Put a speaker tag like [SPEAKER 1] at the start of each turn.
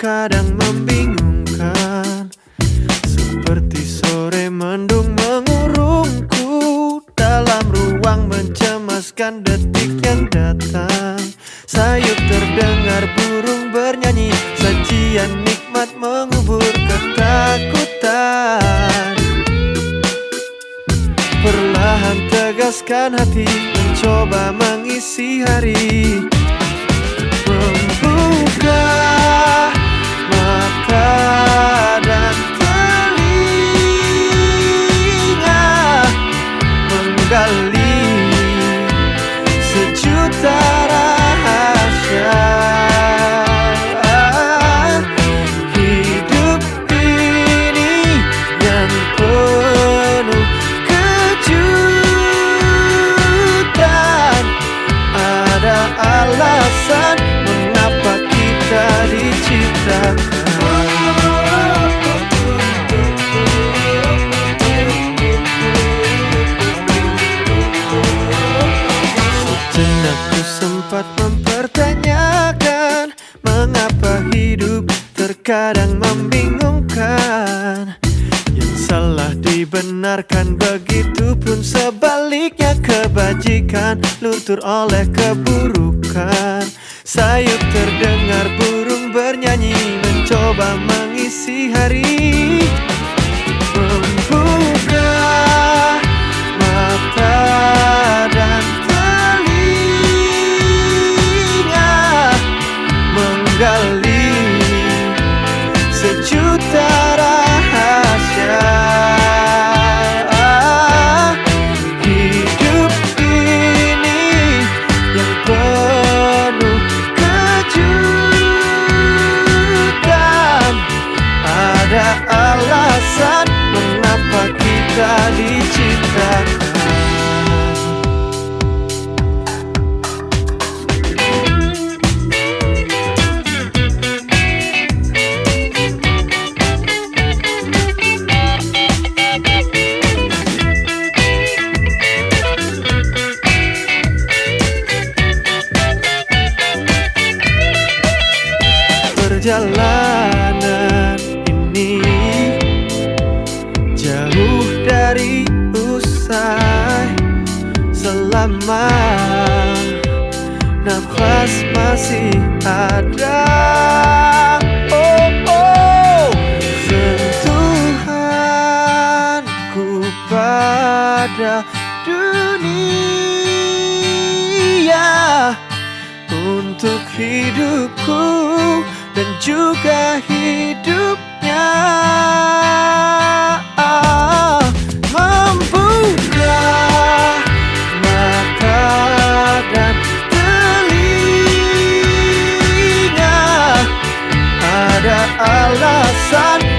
[SPEAKER 1] terkadang membingungkan. Seperti sore mendung mengurungku Dalam ruang mencemaskan detik yang datang. Sayup terdengar burung bernyanyi Sajian nikmat mengubur ketakutan. Perlahan tegaskan hati Mencoba mengisi hari 不在 sempat mempertanyakan Mengapa hidup terkadang membingungkan. Yang salah dibenarkan Begitupun sebaliknya kebajikan Luntur oleh keburukan. Sayup terdengar burung bernyanyi Mencoba mengisi hari perjalanan Selama nafas masih ada. Oh oh. Sentuhanku pada dunia. Untuk hidupku dan juga hidupnya ada